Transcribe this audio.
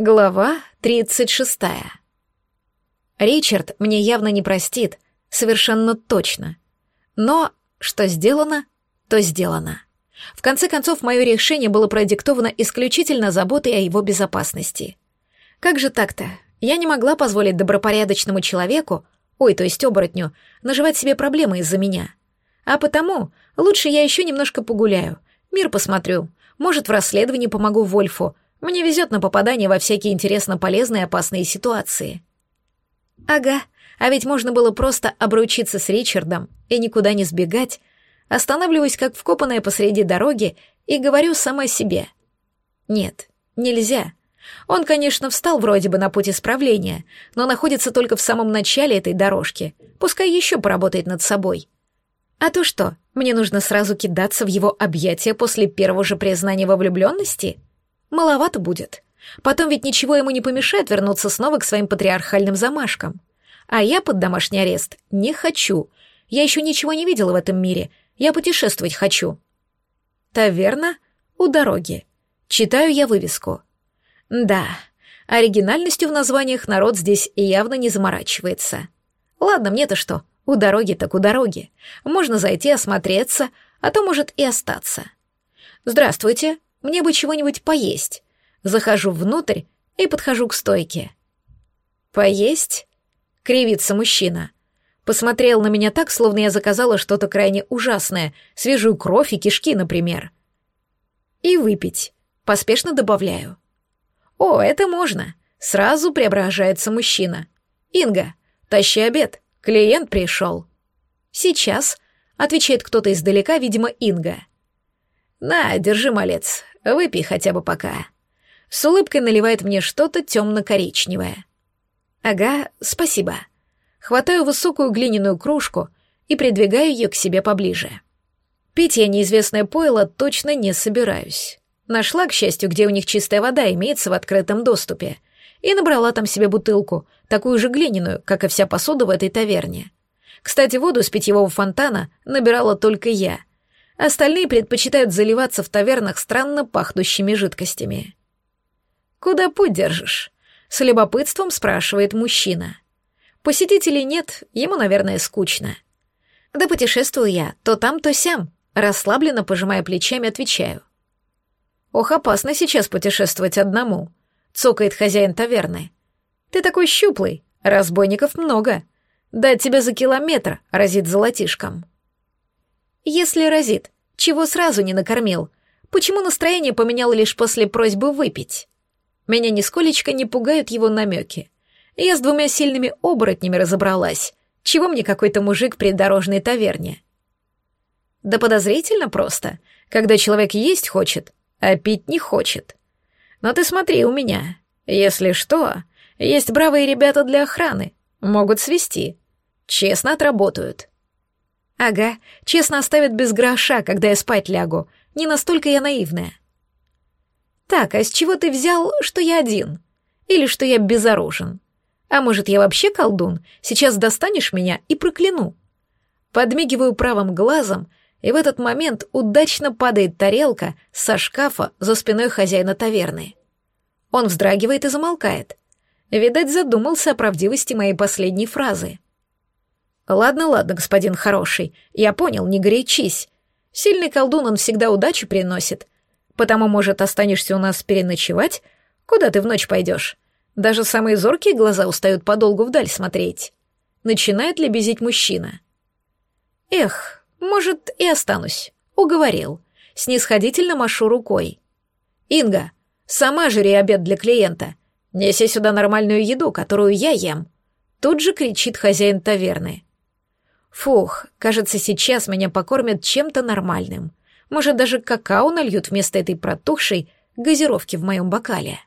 Глава 36. Ричард мне явно не простит, совершенно точно. Но что сделано, то сделано. В конце концов, мое решение было продиктовано исключительно заботой о его безопасности. Как же так-то? Я не могла позволить добропорядочному человеку, ой, то есть оборотню, наживать себе проблемы из-за меня. А потому лучше я еще немножко погуляю, мир посмотрю, может, в расследовании помогу Вольфу — мне везет на попадание во всякие интересно полезные опасные ситуации. Ага, а ведь можно было просто обручиться с Ричардом и никуда не сбегать, останавливаясь как вкопанная посреди дороги и говорю сама себе. Нет, нельзя. Он, конечно, встал вроде бы на путь исправления, но находится только в самом начале этой дорожки. Пускай еще поработает над собой. А то что, мне нужно сразу кидаться в его объятия после первого же признания во влюбленности? Маловато будет. Потом ведь ничего ему не помешает вернуться снова к своим патриархальным замашкам. А я под домашний арест не хочу. Я еще ничего не видела в этом мире. Я путешествовать хочу. Таверна у дороги. Читаю я вывеску. Да, оригинальностью в названиях народ здесь явно не заморачивается. Ладно, мне-то что, у дороги так у дороги. Можно зайти осмотреться, а то может и остаться. Здравствуйте, мне бы чего-нибудь поесть. Захожу внутрь и подхожу к стойке. «Поесть?» — кривится мужчина. Посмотрел на меня так, словно я заказала что-то крайне ужасное, свежую кровь и кишки, например. «И выпить», — поспешно добавляю. «О, это можно!» — сразу преображается мужчина. «Инга, тащи обед, клиент пришел». «Сейчас», — отвечает кто-то издалека, видимо, Инга. «На, держи, малец, выпей хотя бы пока». С улыбкой наливает мне что-то темно-коричневое. «Ага, спасибо». Хватаю высокую глиняную кружку и придвигаю ее к себе поближе. Пить я неизвестное пойло точно не собираюсь. Нашла, к счастью, где у них чистая вода имеется в открытом доступе, и набрала там себе бутылку, такую же глиняную, как и вся посуда в этой таверне. Кстати, воду с питьевого фонтана набирала только я, Остальные предпочитают заливаться в тавернах странно пахнущими жидкостями. «Куда путь держишь?» — с любопытством спрашивает мужчина. Посетителей нет, ему, наверное, скучно. Да путешествую я, то там, то сям, расслабленно пожимая плечами, отвечаю. «Ох, опасно сейчас путешествовать одному», — цокает хозяин таверны. «Ты такой щуплый, разбойников много. Дать тебя за километр разит золотишком». Если разит, чего сразу не накормил? Почему настроение поменял лишь после просьбы выпить? Меня нисколечко не пугают его намеки. Я с двумя сильными оборотнями разобралась. Чего мне какой-то мужик при дорожной таверне? Да подозрительно просто, когда человек есть хочет, а пить не хочет. Но ты смотри у меня. Если что, есть бравые ребята для охраны. Могут свести. Честно отработают. Ага, честно оставят без гроша, когда я спать лягу. Не настолько я наивная. Так, а с чего ты взял, что я один? Или что я безоружен? А может, я вообще колдун? Сейчас достанешь меня и прокляну. Подмигиваю правым глазом, и в этот момент удачно падает тарелка со шкафа за спиной хозяина таверны. Он вздрагивает и замолкает. Видать, задумался о правдивости моей последней фразы. «Ладно, ладно, господин хороший, я понял, не горячись. Сильный колдун, он всегда удачу приносит. Потому, может, останешься у нас переночевать? Куда ты в ночь пойдешь? Даже самые зоркие глаза устают подолгу вдаль смотреть». Начинает лебезить мужчина. «Эх, может, и останусь. Уговорил. Снисходительно машу рукой. Инга, сама жри обед для клиента. Неси сюда нормальную еду, которую я ем». Тут же кричит хозяин таверны. Фух, кажется, сейчас меня покормят чем-то нормальным. Может, даже какао нальют вместо этой протухшей газировки в моем бокале.